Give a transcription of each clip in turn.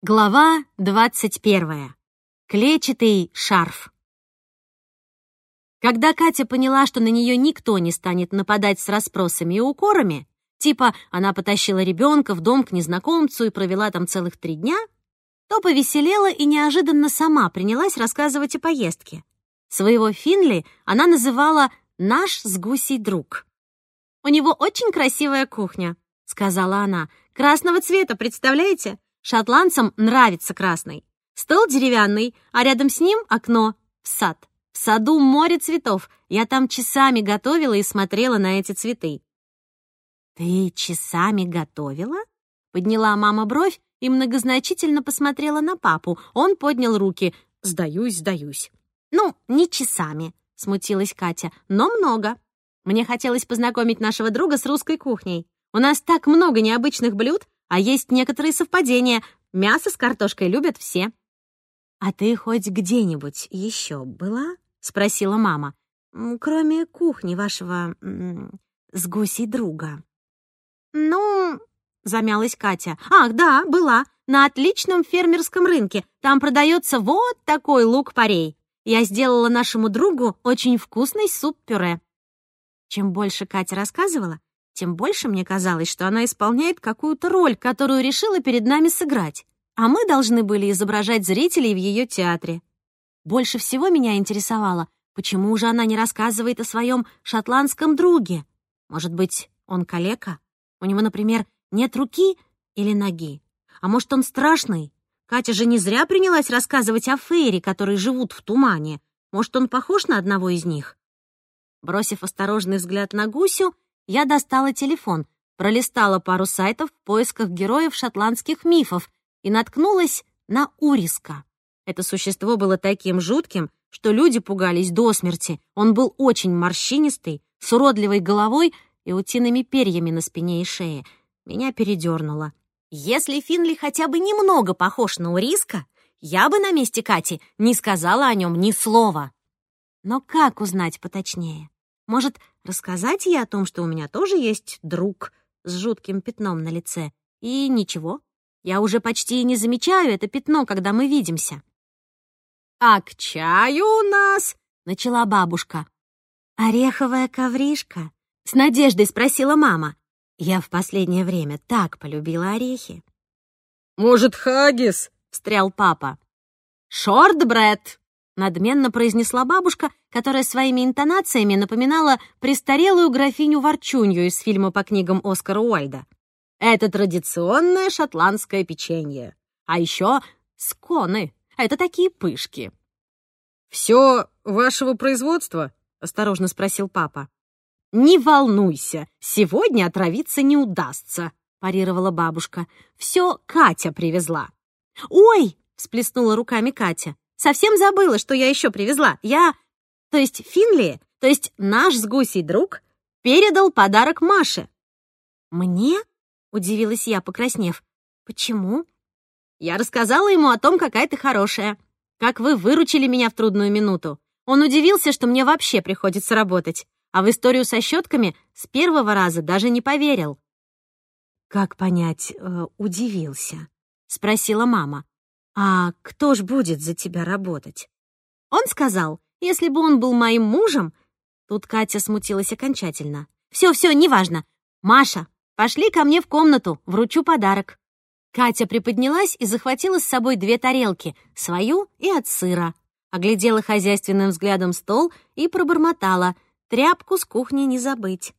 Глава двадцать первая. Клетчатый шарф. Когда Катя поняла, что на нее никто не станет нападать с расспросами и укорами, типа она потащила ребенка в дом к незнакомцу и провела там целых три дня, то повеселела и неожиданно сама принялась рассказывать о поездке. Своего Финли она называла «наш с гусей друг». «У него очень красивая кухня», — сказала она. «Красного цвета, представляете? Шотландцам нравится красный. Стол деревянный, а рядом с ним окно в сад. В саду море цветов. Я там часами готовила и смотрела на эти цветы. «Ты часами готовила?» Подняла мама бровь и многозначительно посмотрела на папу. Он поднял руки. «Сдаюсь, сдаюсь». «Ну, не часами», — смутилась Катя, «но много. Мне хотелось познакомить нашего друга с русской кухней. У нас так много необычных блюд, а есть некоторые совпадения. Мясо с картошкой любят все. «А ты хоть где-нибудь еще была?» — спросила мама. «Кроме кухни вашего с гусей друга». «Ну...» — замялась Катя. «Ах, да, была. На отличном фермерском рынке. Там продается вот такой лук-порей. Я сделала нашему другу очень вкусный суп-пюре». Чем больше Катя рассказывала, тем больше мне казалось, что она исполняет какую-то роль, которую решила перед нами сыграть, а мы должны были изображать зрителей в ее театре. Больше всего меня интересовало, почему же она не рассказывает о своем шотландском друге. Может быть, он калека? У него, например, нет руки или ноги? А может, он страшный? Катя же не зря принялась рассказывать о Фейре, которые живут в тумане. Может, он похож на одного из них? Бросив осторожный взгляд на Гусю, я достала телефон, пролистала пару сайтов в поисках героев шотландских мифов и наткнулась на Уриска. Это существо было таким жутким, что люди пугались до смерти. Он был очень морщинистый, с уродливой головой и утиными перьями на спине и шее. Меня передернуло. Если Финли хотя бы немного похож на Уриска, я бы на месте Кати не сказала о нем ни слова. Но как узнать поточнее? Может, рассказать ей о том, что у меня тоже есть друг с жутким пятном на лице? И ничего, я уже почти не замечаю это пятно, когда мы видимся. «А к чаю у нас?» — начала бабушка. «Ореховая ковришка?» — с надеждой спросила мама. Я в последнее время так полюбила орехи. «Может, хагис?» — встрял папа. «Шортбред!» Надменно произнесла бабушка, которая своими интонациями напоминала престарелую графиню Ворчунью из фильма по книгам Оскара Уальда. Это традиционное шотландское печенье. А еще сконы. Это такие пышки. «Все вашего производства?» — осторожно спросил папа. «Не волнуйся, сегодня отравиться не удастся», — парировала бабушка. «Все Катя привезла». «Ой!» — всплеснула руками Катя. Совсем забыла, что я еще привезла. Я, то есть Финли, то есть наш с гусей друг, передал подарок Маше. Мне? Удивилась я, покраснев. Почему? Я рассказала ему о том, какая ты хорошая. Как вы выручили меня в трудную минуту. Он удивился, что мне вообще приходится работать. А в историю со щетками с первого раза даже не поверил. «Как понять, э, удивился?» — спросила мама. «А кто ж будет за тебя работать?» Он сказал, если бы он был моим мужем... Тут Катя смутилась окончательно. «Все-все, неважно. Маша, пошли ко мне в комнату, вручу подарок». Катя приподнялась и захватила с собой две тарелки, свою и от сыра. Оглядела хозяйственным взглядом стол и пробормотала. Тряпку с кухни не забыть.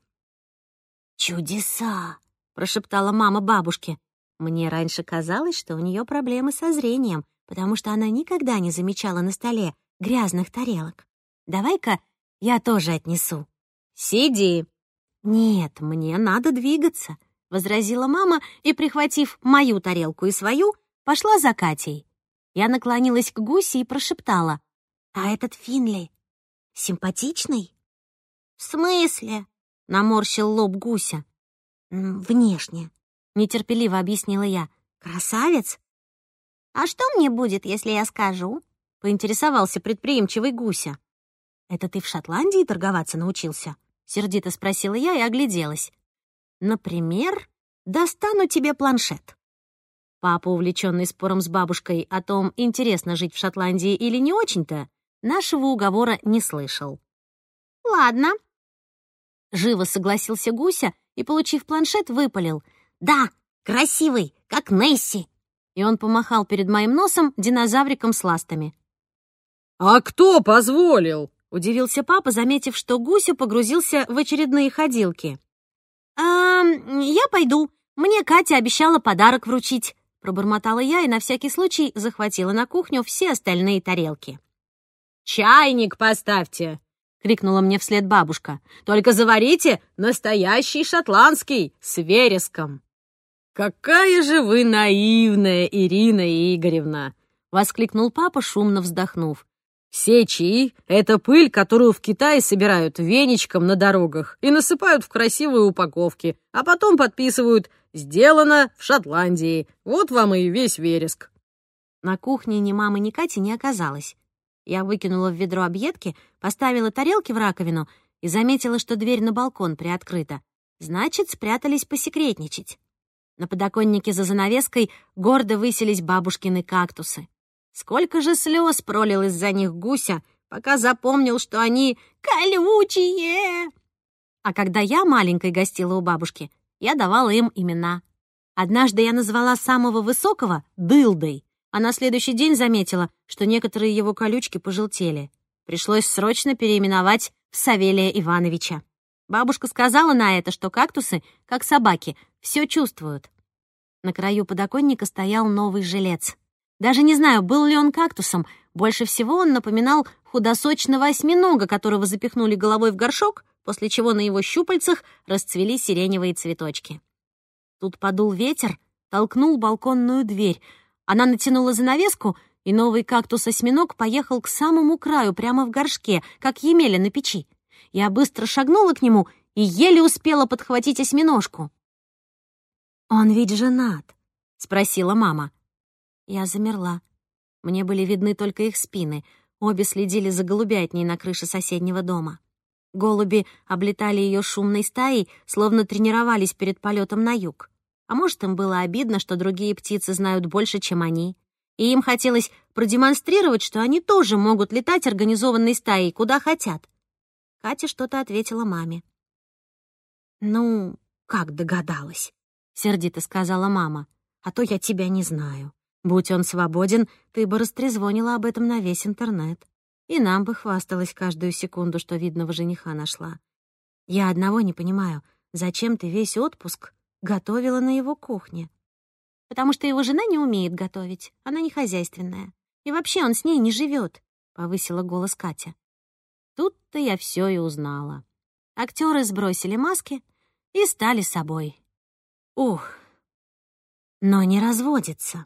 «Чудеса!» — прошептала мама бабушке. Мне раньше казалось, что у нее проблемы со зрением, потому что она никогда не замечала на столе грязных тарелок. Давай-ка я тоже отнесу. Сиди. Нет, мне надо двигаться, возразила мама и, прихватив мою тарелку и свою, пошла за Катей. Я наклонилась к гусе и прошептала. «А этот Финли симпатичный?» «В смысле?» — наморщил лоб гуся. «Внешне», нетерпеливо объяснила я. «Красавец?» «А что мне будет, если я скажу?» — поинтересовался предприимчивый гуся. «Это ты в Шотландии торговаться научился?» — сердито спросила я и огляделась. «Например, достану тебе планшет». Папа, увлеченный спором с бабушкой о том, интересно жить в Шотландии или не очень-то, нашего уговора не слышал. «Ладно». Живо согласился Гуся и, получив планшет, выпалил. «Да, красивый, как Несси!» И он помахал перед моим носом динозавриком с ластами. «А кто позволил?» — удивился папа, заметив, что Гуся погрузился в очередные ходилки. «А, я пойду. Мне Катя обещала подарок вручить», — пробормотала я и на всякий случай захватила на кухню все остальные тарелки. «Чайник поставьте!» — крикнула мне вслед бабушка. «Только заварите настоящий шотландский с вереском!» «Какая же вы наивная, Ирина Игоревна!» — воскликнул папа, шумно вздохнув. «Все чаи — это пыль, которую в Китае собирают веничком на дорогах и насыпают в красивые упаковки, а потом подписывают «Сделано в Шотландии». Вот вам и весь вереск». На кухне ни мамы, ни Кати не оказалось. Я выкинула в ведро объедки, поставила тарелки в раковину и заметила, что дверь на балкон приоткрыта. Значит, спрятались посекретничать. На подоконнике за занавеской гордо высились бабушкины кактусы. Сколько же слез пролил из-за них гуся, пока запомнил, что они колючие. А когда я маленькой гостила у бабушки, я давала им имена. Однажды я назвала самого высокого Дылдой, а на следующий день заметила, что некоторые его колючки пожелтели. Пришлось срочно переименовать в Савелия Ивановича. Бабушка сказала на это, что кактусы, как собаки, все чувствуют. На краю подоконника стоял новый жилец. Даже не знаю, был ли он кактусом. Больше всего он напоминал худосочного осьминога, которого запихнули головой в горшок, после чего на его щупальцах расцвели сиреневые цветочки. Тут подул ветер, толкнул балконную дверь. Она натянула занавеску, и новый кактус-осьминог поехал к самому краю, прямо в горшке, как Емеля на печи. Я быстро шагнула к нему и еле успела подхватить осьминожку. «Он ведь женат?» — спросила мама. Я замерла. Мне были видны только их спины. Обе следили за голубятней на крыше соседнего дома. Голуби облетали ее шумной стаей, словно тренировались перед полетом на юг. А может, им было обидно, что другие птицы знают больше, чем они. И им хотелось продемонстрировать, что они тоже могут летать организованной стаей, куда хотят. Катя что-то ответила маме. «Ну, как догадалась?» — сердито сказала мама. «А то я тебя не знаю». Будь он свободен, ты бы растрезвонила об этом на весь интернет. И нам бы хвасталась каждую секунду, что видного жениха нашла. Я одного не понимаю, зачем ты весь отпуск готовила на его кухне? Потому что его жена не умеет готовить, она не хозяйственная. И вообще он с ней не живет, повысила голос Катя. Тут-то я все и узнала. Актеры сбросили маски и стали собой. Ух, но не разводится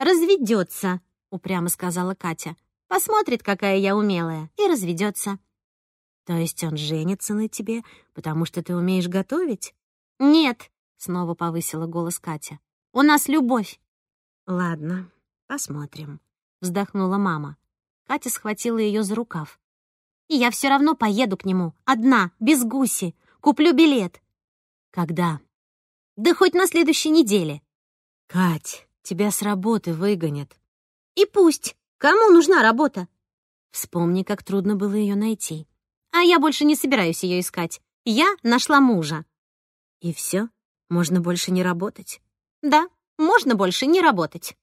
разведется», — упрямо сказала Катя. «Посмотрит, какая я умелая, и разведется». «То есть он женится на тебе, потому что ты умеешь готовить?» «Нет», — снова повысила голос Катя. «У нас любовь». «Ладно, посмотрим», — вздохнула мама. Катя схватила ее за рукав. «И я все равно поеду к нему, одна, без гуси. Куплю билет». «Когда?» «Да хоть на следующей неделе». «Кать, Тебя с работы выгонят. И пусть. Кому нужна работа? Вспомни, как трудно было ее найти. А я больше не собираюсь ее искать. Я нашла мужа. И все? Можно больше не работать? Да, можно больше не работать.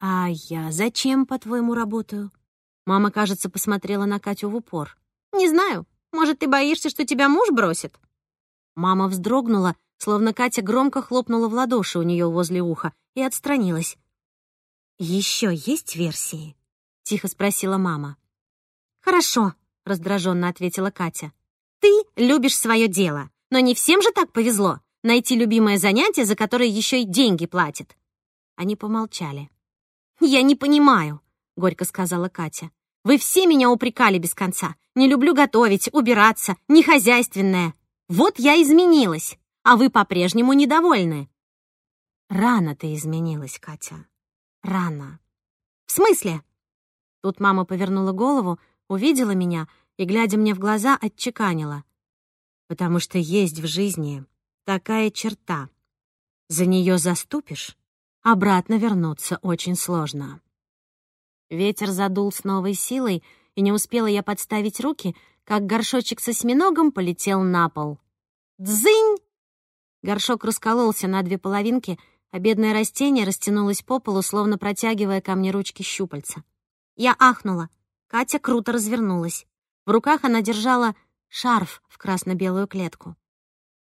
А я зачем, по-твоему, работаю? Мама, кажется, посмотрела на Катю в упор. Не знаю. Может, ты боишься, что тебя муж бросит? Мама вздрогнула, словно Катя громко хлопнула в ладоши у нее возле уха и отстранилась. «Еще есть версии?» — тихо спросила мама. «Хорошо», — раздраженно ответила Катя. «Ты любишь свое дело, но не всем же так повезло найти любимое занятие, за которое еще и деньги платят». Они помолчали. «Я не понимаю», — горько сказала Катя. «Вы все меня упрекали без конца. Не люблю готовить, убираться, не хозяйственная. Вот я изменилась а вы по-прежнему недовольны». «Рано ты изменилась, Катя. Рано». «В смысле?» Тут мама повернула голову, увидела меня и, глядя мне в глаза, отчеканила. «Потому что есть в жизни такая черта. За нее заступишь обратно вернуться очень сложно. Ветер задул с новой силой, и не успела я подставить руки, как горшочек со осьминогом полетел на пол. Дзынь! Горшок раскололся на две половинки, а бедное растение растянулось по полу, словно протягивая ко мне ручки щупальца. Я ахнула. Катя круто развернулась. В руках она держала шарф в красно-белую клетку.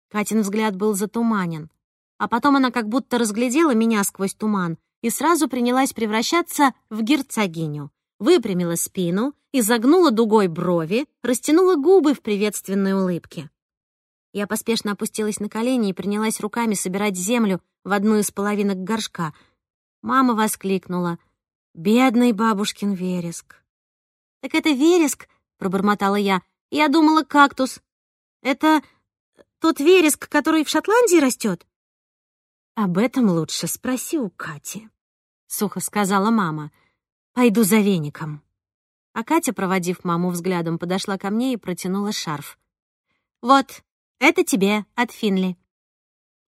Катин взгляд был затуманен. А потом она как будто разглядела меня сквозь туман и сразу принялась превращаться в герцогиню. Выпрямила спину, изогнула дугой брови, растянула губы в приветственной улыбке. Я поспешно опустилась на колени и принялась руками собирать землю в одну из половинок горшка. Мама воскликнула. «Бедный бабушкин вереск!» «Так это вереск?» — пробормотала я. «Я думала, кактус. Это тот вереск, который в Шотландии растет?» «Об этом лучше спроси у Кати», — сухо сказала мама. «Пойду за веником». А Катя, проводив маму взглядом, подошла ко мне и протянула шарф. «Вот, это тебе от Финли».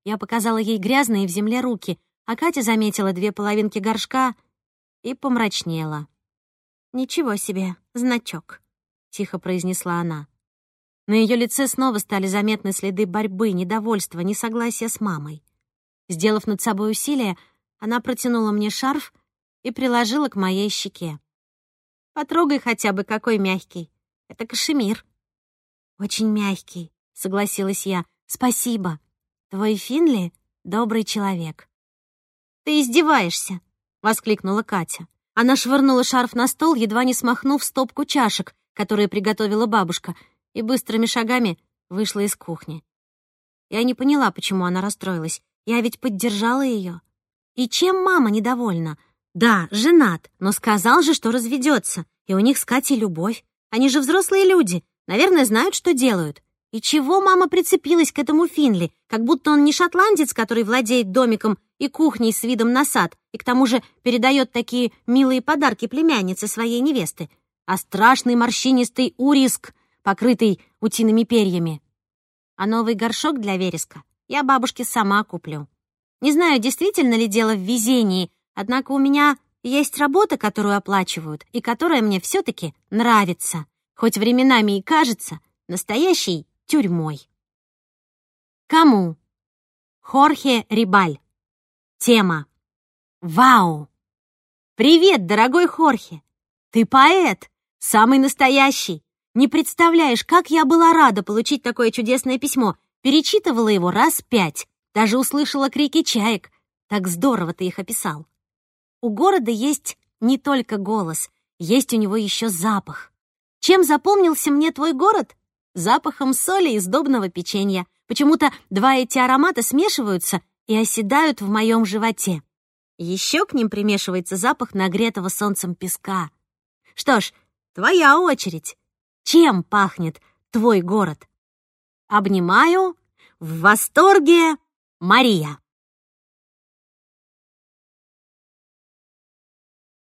Я показала ей грязные в земле руки, а Катя заметила две половинки горшка и помрачнела. «Ничего себе, значок», — тихо произнесла она. На ее лице снова стали заметны следы борьбы, недовольства, несогласия с мамой. Сделав над собой усилие, она протянула мне шарф и приложила к моей щеке. Потрогай хотя бы, какой мягкий. Это кашемир». «Очень мягкий», — согласилась я. «Спасибо. Твой Финли — добрый человек». «Ты издеваешься», — воскликнула Катя. Она швырнула шарф на стол, едва не смахнув стопку чашек, которые приготовила бабушка, и быстрыми шагами вышла из кухни. Я не поняла, почему она расстроилась. Я ведь поддержала ее. И чем мама недовольна? Да, женат, но сказал же, что разведется, и у них с Катей любовь. Они же взрослые люди, наверное, знают, что делают. И чего мама прицепилась к этому Финли, как будто он не шотландец, который владеет домиком и кухней с видом на сад, и к тому же передает такие милые подарки племяннице своей невесты, а страшный морщинистый уриск, покрытый утиными перьями. А новый горшок для вереска я бабушке сама куплю. Не знаю, действительно ли дело в везении, Однако у меня есть работа, которую оплачивают, и которая мне все-таки нравится, хоть временами и кажется настоящей тюрьмой. Кому? Хорхе Рибаль. Тема. Вау! Привет, дорогой Хорхе! Ты поэт, самый настоящий. Не представляешь, как я была рада получить такое чудесное письмо. Перечитывала его раз пять, даже услышала крики чаек. Так здорово ты их описал. У города есть не только голос, есть у него еще запах. Чем запомнился мне твой город? Запахом соли и сдобного печенья. Почему-то два эти аромата смешиваются и оседают в моем животе. Еще к ним примешивается запах нагретого солнцем песка. Что ж, твоя очередь. Чем пахнет твой город? Обнимаю. В восторге, Мария.